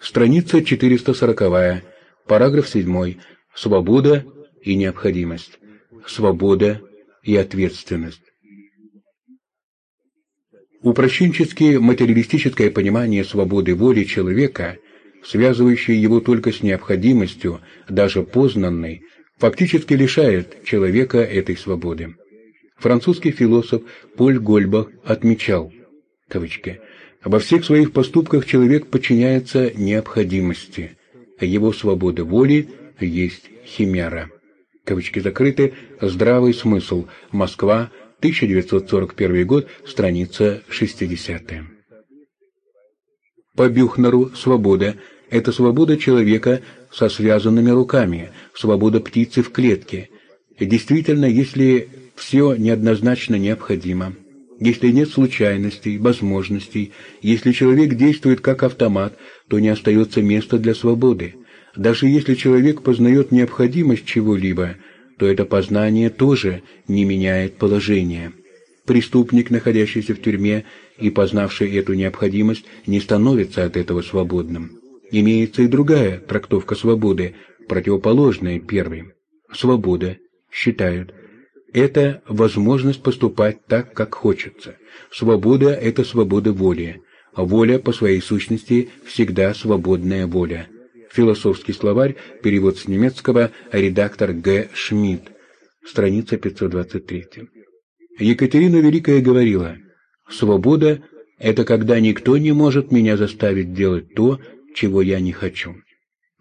Страница 440, параграф 7. Свобода и необходимость. Свобода и ответственность. Упрощенчески материалистическое понимание свободы воли человека, связывающее его только с необходимостью, даже познанной, фактически лишает человека этой свободы. Французский философ Поль Гольбах отмечал, кавычки, «Во всех своих поступках человек подчиняется необходимости, а его свобода воли есть химера». Кавычки закрыты. Здравый смысл. Москва, 1941 год, страница 60. По Бюхнеру свобода – это свобода человека со связанными руками, свобода птицы в клетке. Действительно, если все неоднозначно необходимо, если нет случайностей, возможностей, если человек действует как автомат, то не остается места для свободы. Даже если человек познает необходимость чего-либо – то это познание тоже не меняет положение. Преступник, находящийся в тюрьме и познавший эту необходимость, не становится от этого свободным. Имеется и другая трактовка свободы, противоположная первой. Свобода, считают, это возможность поступать так, как хочется. Свобода – это свобода воли. Воля по своей сущности всегда свободная воля. Философский словарь, перевод с немецкого, редактор Г. Шмидт, страница 523. Екатерина Великая говорила, «Свобода – это когда никто не может меня заставить делать то, чего я не хочу».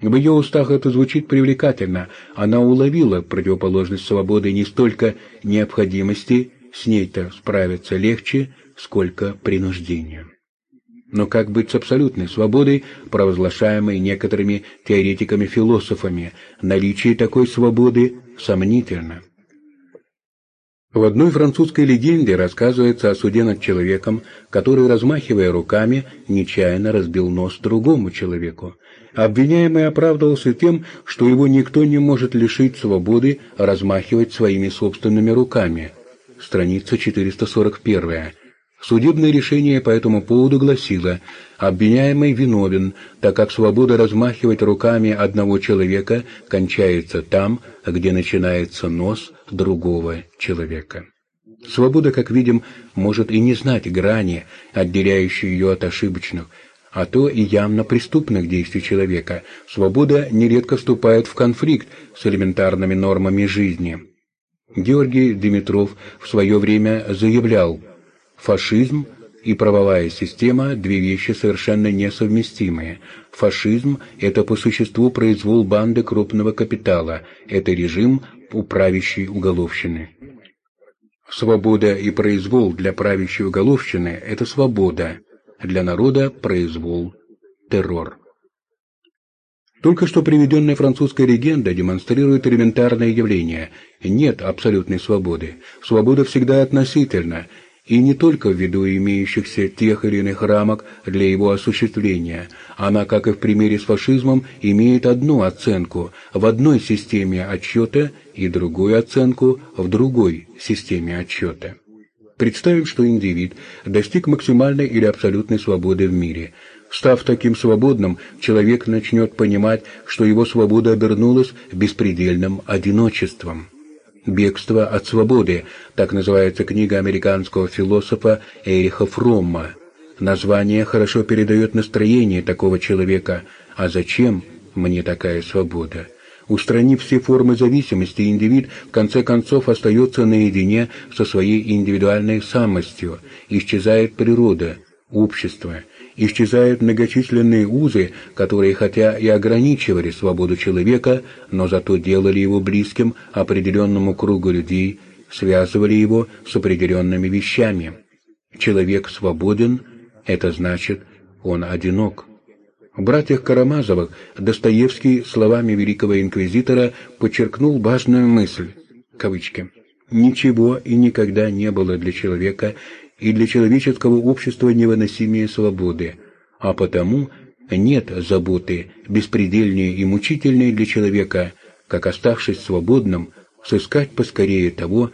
В ее устах это звучит привлекательно. Она уловила противоположность свободы не столько необходимости, с ней-то справиться легче, сколько принуждения. Но как быть с абсолютной свободой, провозглашаемой некоторыми теоретиками-философами? Наличие такой свободы сомнительно. В одной французской легенде рассказывается о суде над человеком, который, размахивая руками, нечаянно разбил нос другому человеку. Обвиняемый оправдывался тем, что его никто не может лишить свободы размахивать своими собственными руками. Страница 441. Судебное решение по этому поводу гласило, обвиняемый виновен, так как свобода размахивать руками одного человека кончается там, где начинается нос другого человека. Свобода, как видим, может и не знать грани, отделяющей ее от ошибочных, а то и явно преступных действий человека. Свобода нередко вступает в конфликт с элементарными нормами жизни. Георгий Димитров в свое время заявлял – Фашизм и правовая система – две вещи совершенно несовместимые. Фашизм – это по существу произвол банды крупного капитала, это режим у правящей уголовщины. Свобода и произвол для правящей уголовщины – это свобода, для народа – произвол, террор. Только что приведенная французская легенда демонстрирует элементарное явление. Нет абсолютной свободы. Свобода всегда относительна, и не только ввиду имеющихся тех или иных рамок для его осуществления. Она, как и в примере с фашизмом, имеет одну оценку в одной системе отчета и другую оценку в другой системе отчета. Представим, что индивид достиг максимальной или абсолютной свободы в мире. Став таким свободным, человек начнет понимать, что его свобода обернулась беспредельным одиночеством. «Бегство от свободы», так называется книга американского философа Эриха Фромма. Название хорошо передает настроение такого человека. А зачем мне такая свобода? Устранив все формы зависимости, индивид в конце концов остается наедине со своей индивидуальной самостью, исчезает природа, общество – исчезают многочисленные узы, которые хотя и ограничивали свободу человека, но зато делали его близким определенному кругу людей, связывали его с определенными вещами. Человек свободен – это значит, он одинок. В «Братьях Карамазовых» Достоевский словами великого инквизитора подчеркнул важную мысль, кавычки, «Ничего и никогда не было для человека и для человеческого общества невыносимее свободы, а потому нет заботы беспредельнее и мучительнее для человека, как оставшись свободным, сыскать поскорее того,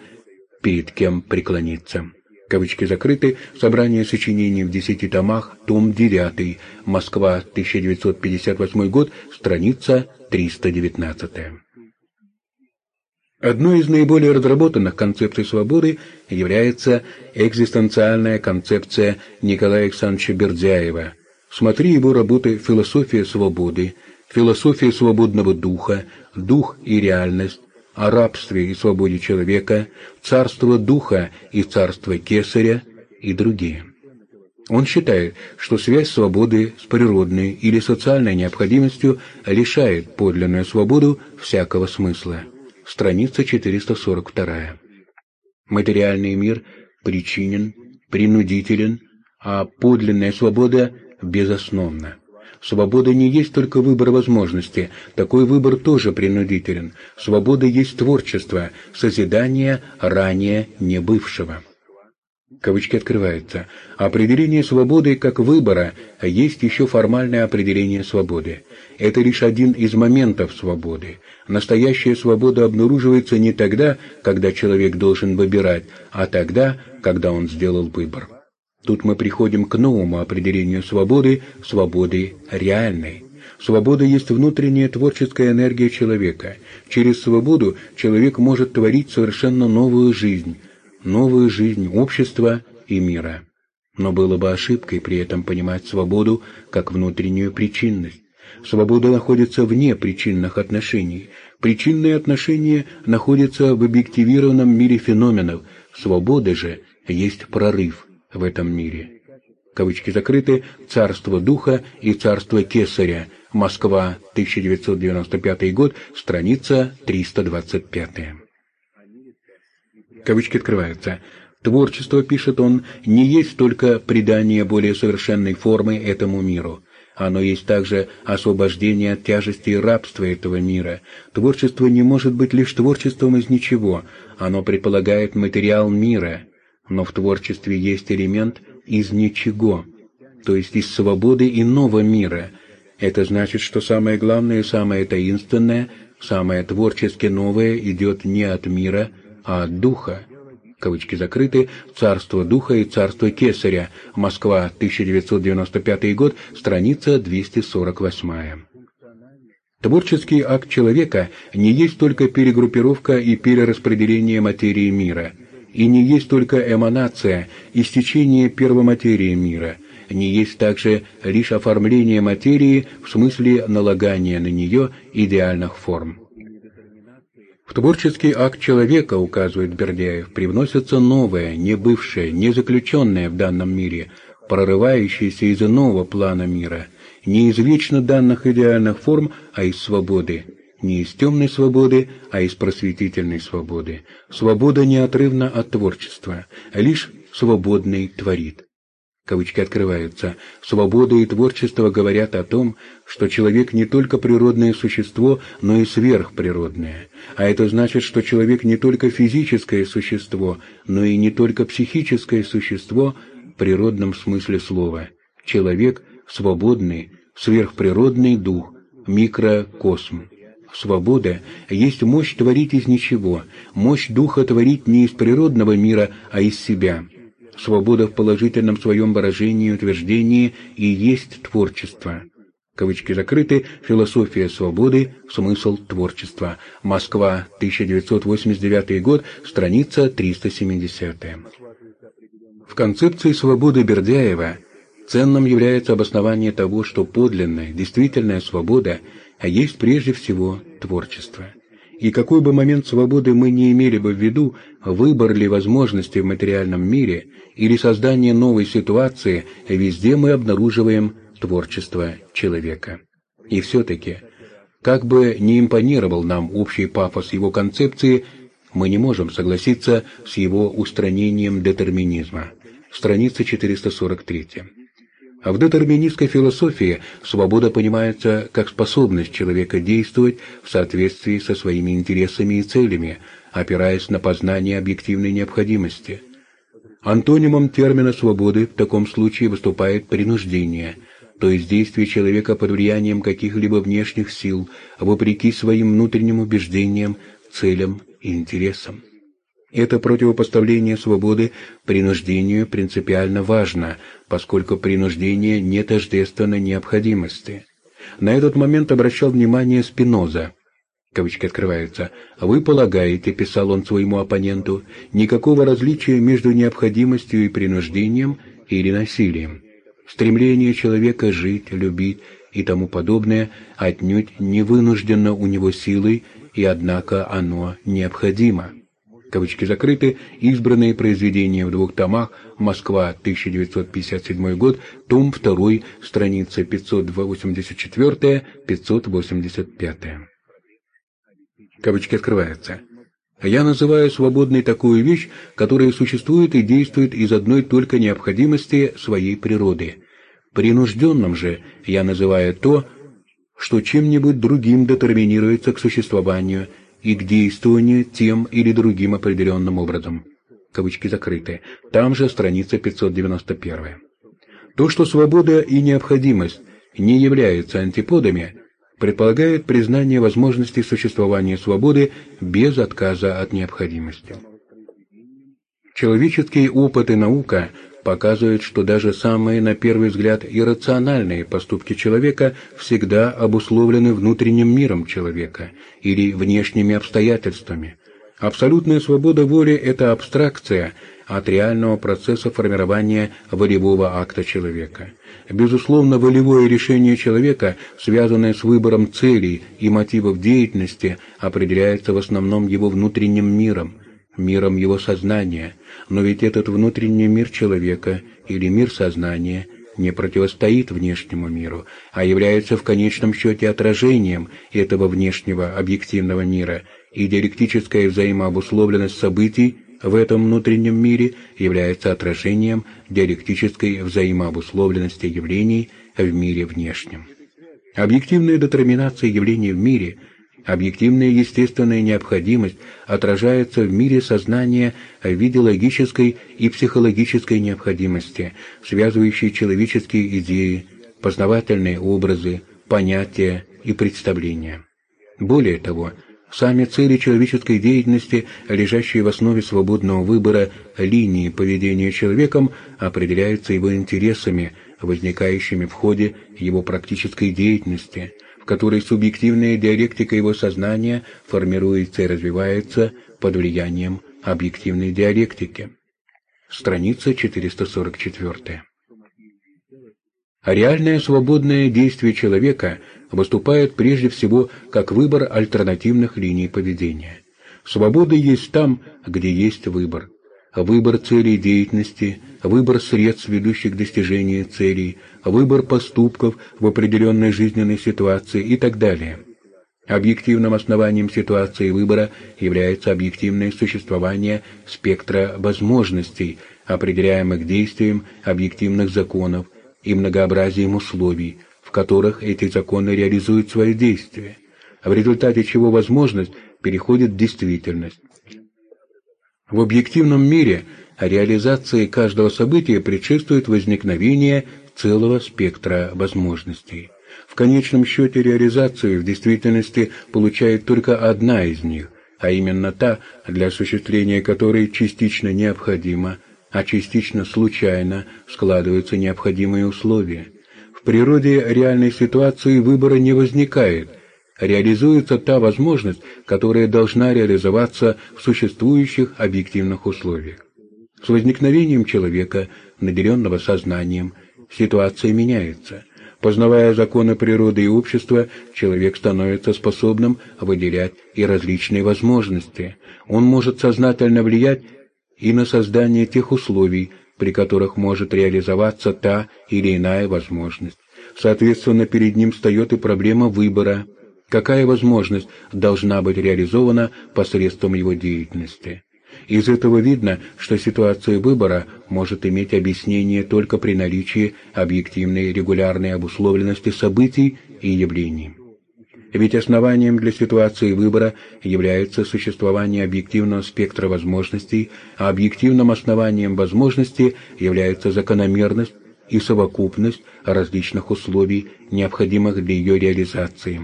перед кем преклониться. Кавычки закрыты. Собрание сочинений в десяти томах. Том 9. Москва, 1958 год. Страница 319. Одной из наиболее разработанных концепций свободы является экзистенциальная концепция Николая Александровича Бердяева. Смотри его работы «Философия свободы», «Философия свободного духа», «Дух и реальность», о рабстве и свободе человека, «Царство духа» и «Царство кесаря» и другие. Он считает, что связь свободы с природной или социальной необходимостью лишает подлинную свободу всякого смысла страница 442. Материальный мир причинен, принудителен, а подлинная свобода безосновна. Свобода не есть только выбор возможности, такой выбор тоже принудителен. Свобода есть творчество, созидание ранее не бывшего. Кавычки открываются. Определение свободы как выбора есть еще формальное определение свободы. Это лишь один из моментов свободы. Настоящая свобода обнаруживается не тогда, когда человек должен выбирать, а тогда, когда он сделал выбор. Тут мы приходим к новому определению свободы – свободы реальной. Свобода есть внутренняя творческая энергия человека. Через свободу человек может творить совершенно новую жизнь, новую жизнь общества и мира. Но было бы ошибкой при этом понимать свободу как внутреннюю причинность. Свобода находится вне причинных отношений. Причинные отношения находятся в объективированном мире феноменов. Свобода же есть прорыв в этом мире. Кавычки закрыты. «Царство Духа» и «Царство Кесаря». Москва, 1995 год, страница 325. Кавычки открываются. Творчество, пишет он, не есть только придание более совершенной формы этому миру. Оно есть также освобождение от тяжести и рабства этого мира. Творчество не может быть лишь творчеством из ничего. Оно предполагает материал мира. Но в творчестве есть элемент из ничего, то есть из свободы иного мира. Это значит, что самое главное самое таинственное, самое творчески новое идет не от мира, а от духа кавычки закрыты, «Царство Духа» и «Царство Кесаря», Москва, 1995 год, страница 248. Творческий акт человека не есть только перегруппировка и перераспределение материи мира, и не есть только эманация, истечение первоматерии мира, не есть также лишь оформление материи в смысле налагания на нее идеальных форм. В творческий акт человека, указывает Бердяев, привносится новое, не бывшее, не заключенное в данном мире, прорывающееся из иного плана мира, не из вечно данных идеальных форм, а из свободы, не из темной свободы, а из просветительной свободы. Свобода неотрывна от творчества, а лишь свободный творит кавычки открываются, свобода и творчество говорят о том, что человек не только природное существо, но и сверхприродное. А это значит, что человек не только физическое существо, но и не только психическое существо в природном смысле слова. Человек – свободный, сверхприродный дух, микрокосм. Свобода есть мощь творить из ничего, мощь духа творить не из природного мира, а из себя – Свобода в положительном своем выражении и утверждении и есть творчество. Кавычки закрыты. Философия свободы. Смысл творчества. Москва, 1989 год. Страница 370. В концепции свободы Бердяева ценным является обоснование того, что подлинная, действительная свобода а есть прежде всего творчество. И какой бы момент свободы мы не имели бы в виду, выбор ли возможности в материальном мире или создание новой ситуации, везде мы обнаруживаем творчество человека. И все-таки, как бы не импонировал нам общий пафос его концепции, мы не можем согласиться с его устранением детерминизма. Страница 443. А в детерминистской философии свобода понимается как способность человека действовать в соответствии со своими интересами и целями, опираясь на познание объективной необходимости. Антонимом термина «свободы» в таком случае выступает принуждение, то есть действие человека под влиянием каких-либо внешних сил, вопреки своим внутренним убеждениям, целям и интересам. Это противопоставление свободы принуждению принципиально важно, поскольку принуждение не тождественно необходимости. На этот момент обращал внимание Спиноза. Кавычки открываются. «Вы полагаете, — писал он своему оппоненту, — никакого различия между необходимостью и принуждением или насилием. Стремление человека жить, любить и тому подобное отнюдь не вынуждено у него силой, и однако оно необходимо» кавычки закрыты, избранные произведения в двух томах, Москва, 1957 год, том 2, страница 584-585. Кавычки открываются. Я называю свободной такую вещь, которая существует и действует из одной только необходимости своей природы. Принужденным же я называю то, что чем-нибудь другим детерминируется к существованию и к действованию тем или другим определенным образом. Кавычки закрыты. Там же страница 591. То, что свобода и необходимость не являются антиподами, предполагает признание возможности существования свободы без отказа от необходимости. Человеческий опыт и наука показывают, что даже самые, на первый взгляд, иррациональные поступки человека всегда обусловлены внутренним миром человека или внешними обстоятельствами. Абсолютная свобода воли – это абстракция от реального процесса формирования волевого акта человека. Безусловно, волевое решение человека, связанное с выбором целей и мотивов деятельности, определяется в основном его внутренним миром, миром его сознания, но ведь этот внутренний мир человека или мир сознания не противостоит внешнему миру, а является в конечном счете отражением этого внешнего объективного мира, и диалектическая взаимообусловленность событий в этом внутреннем мире является отражением диалектической взаимообусловленности явлений в мире внешнем. Объективная детерминация явлений в мире – Объективная естественная необходимость отражается в мире сознания в виде логической и психологической необходимости, связывающей человеческие идеи, познавательные образы, понятия и представления. Более того, сами цели человеческой деятельности, лежащие в основе свободного выбора линии поведения человеком, определяются его интересами, возникающими в ходе его практической деятельности – которой субъективная диалектика его сознания формируется и развивается под влиянием объективной диалектики. Страница 444. А реальное свободное действие человека выступает прежде всего как выбор альтернативных линий поведения. Свобода есть там, где есть выбор выбор целей деятельности, выбор средств, ведущих к достижению целей, выбор поступков в определенной жизненной ситуации и так далее. Объективным основанием ситуации выбора является объективное существование спектра возможностей, определяемых действием объективных законов и многообразием условий, в которых эти законы реализуют свои действия, в результате чего возможность переходит в действительность. В объективном мире реализации каждого события предшествует возникновение целого спектра возможностей. В конечном счете реализацию в действительности получает только одна из них, а именно та, для осуществления которой частично необходимо, а частично случайно складываются необходимые условия. В природе реальной ситуации выбора не возникает, реализуется та возможность, которая должна реализоваться в существующих объективных условиях. С возникновением человека, наделенного сознанием, ситуация меняется. Познавая законы природы и общества, человек становится способным выделять и различные возможности. Он может сознательно влиять и на создание тех условий, при которых может реализоваться та или иная возможность. Соответственно, перед ним встает и проблема выбора – какая возможность должна быть реализована посредством его деятельности. Из этого видно, что ситуация выбора может иметь объяснение только при наличии объективной регулярной обусловленности событий и явлений. Ведь основанием для ситуации выбора является существование объективного спектра возможностей, а объективным основанием возможности является закономерность и совокупность различных условий, необходимых для ее реализации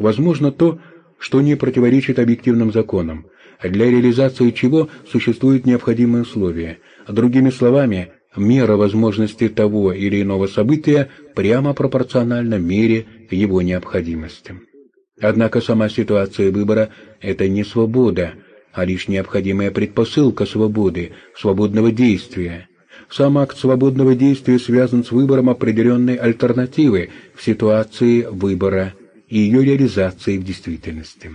возможно то, что не противоречит объективным законам. для реализации чего существуют необходимые условия. Другими словами, мера возможности того или иного события прямо пропорциональна мере его необходимости. Однако сама ситуация выбора – это не свобода, а лишь необходимая предпосылка свободы, свободного действия. Сам акт свободного действия связан с выбором определенной альтернативы в ситуации выбора и ее реализацией в действительности.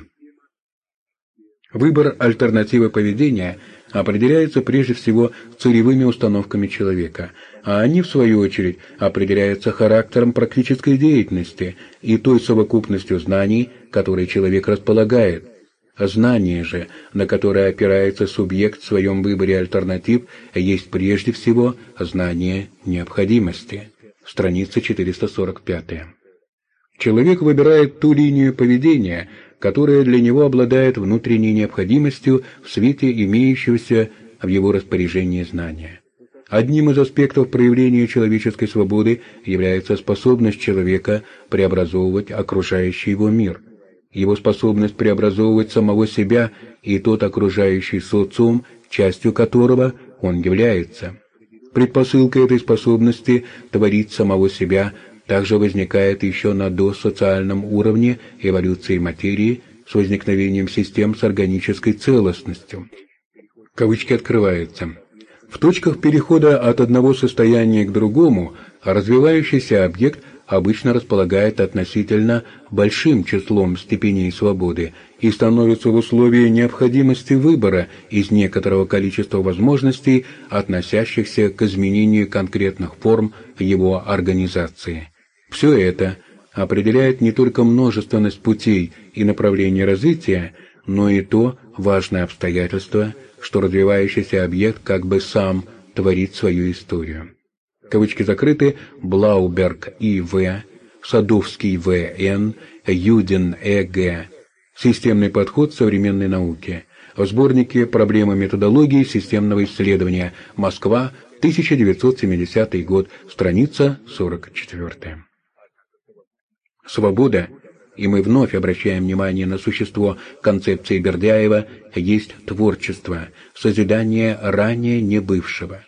Выбор альтернативы поведения определяется прежде всего целевыми установками человека, а они, в свою очередь, определяются характером практической деятельности и той совокупностью знаний, которые человек располагает. Знание же, на которое опирается субъект в своем выборе альтернатив, есть прежде всего знание необходимости. Страница 445. Человек выбирает ту линию поведения, которая для него обладает внутренней необходимостью в свете имеющегося в его распоряжении знания. Одним из аспектов проявления человеческой свободы является способность человека преобразовывать окружающий его мир, его способность преобразовывать самого себя и тот окружающий социум, частью которого он является. Предпосылкой этой способности творить самого себя также возникает еще на досоциальном уровне эволюции материи с возникновением систем с органической целостностью. Кавычки открываются. В точках перехода от одного состояния к другому развивающийся объект обычно располагает относительно большим числом степеней свободы и становится в условии необходимости выбора из некоторого количества возможностей, относящихся к изменению конкретных форм его организации. Все это определяет не только множественность путей и направлений развития, но и то важное обстоятельство, что развивающийся объект как бы сам творит свою историю. Кавычки закрыты. Блауберг И.В., Садовский В.Н., Юдин Э.Г. Системный подход современной науки. В сборнике «Проблемы методологии системного исследования. Москва. 1970 год. Страница 44». Свобода, и мы вновь обращаем внимание на существо концепции Бердяева, есть творчество, созидание ранее не бывшего.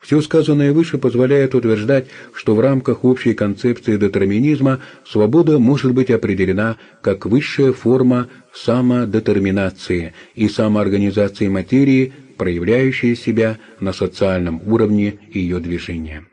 Все сказанное выше позволяет утверждать, что в рамках общей концепции детерминизма свобода может быть определена как высшая форма самодетерминации и самоорганизации материи, проявляющая себя на социальном уровне ее движения.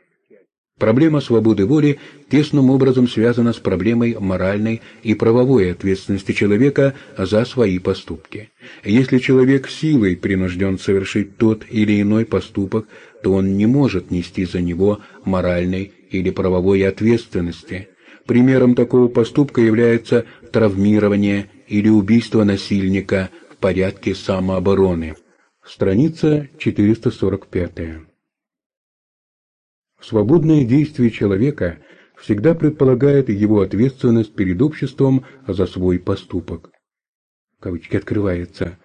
Проблема свободы воли тесным образом связана с проблемой моральной и правовой ответственности человека за свои поступки. Если человек силой принужден совершить тот или иной поступок, то он не может нести за него моральной или правовой ответственности. Примером такого поступка является травмирование или убийство насильника в порядке самообороны. Страница 445. Свободное действие человека всегда предполагает его ответственность перед обществом за свой поступок. Кавычки открывается.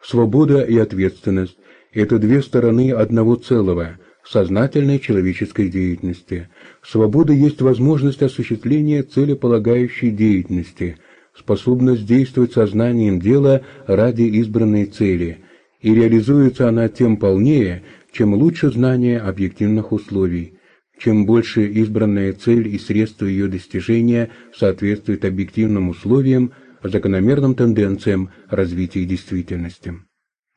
Свобода и ответственность – это две стороны одного целого, сознательной человеческой деятельности. Свобода есть возможность осуществления целеполагающей деятельности, способность действовать сознанием дела ради избранной цели, и реализуется она тем полнее, чем лучше знание объективных условий – чем больше избранная цель и средства ее достижения соответствуют объективным условиям, закономерным тенденциям развития действительности.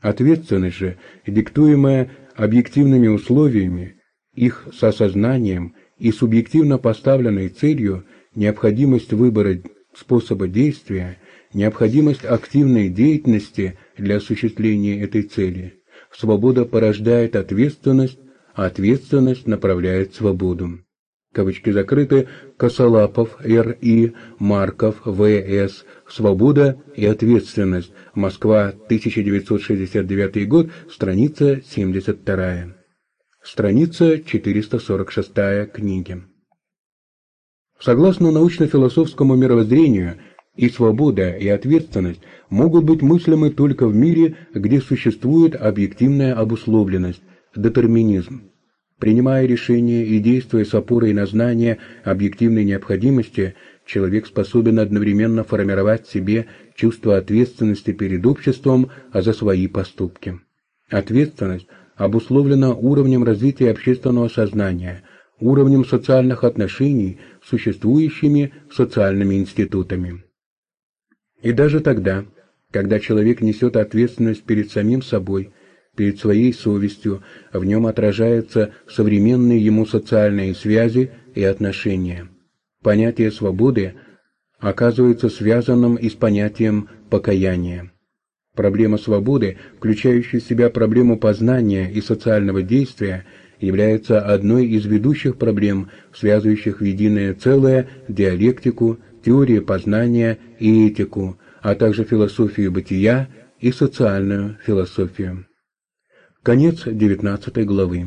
Ответственность же, диктуемая объективными условиями, их сосознанием и субъективно поставленной целью, необходимость выбора способа действия, необходимость активной деятельности для осуществления этой цели. Свобода порождает ответственность ответственность направляет свободу. Кавычки закрыты. Косолапов, Р.И., Марков, В.С. «Свобода и ответственность». Москва, 1969 год, страница 72. Страница 446 книги. Согласно научно-философскому мировоззрению, и свобода, и ответственность могут быть мыслимы только в мире, где существует объективная обусловленность, детерминизм. Принимая решения и действуя с опорой на знание объективной необходимости, человек способен одновременно формировать в себе чувство ответственности перед обществом а за свои поступки. Ответственность обусловлена уровнем развития общественного сознания, уровнем социальных отношений с существующими социальными институтами. И даже тогда, когда человек несет ответственность перед самим собой, перед своей совестью, в нем отражаются современные ему социальные связи и отношения. Понятие свободы оказывается связанным и с понятием покаяния. Проблема свободы, включающая в себя проблему познания и социального действия, является одной из ведущих проблем, связывающих в единое целое диалектику, теорию познания и этику, а также философию бытия и социальную философию. Конец 19 главы.